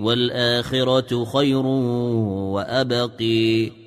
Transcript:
والآخرة خير وأبقي.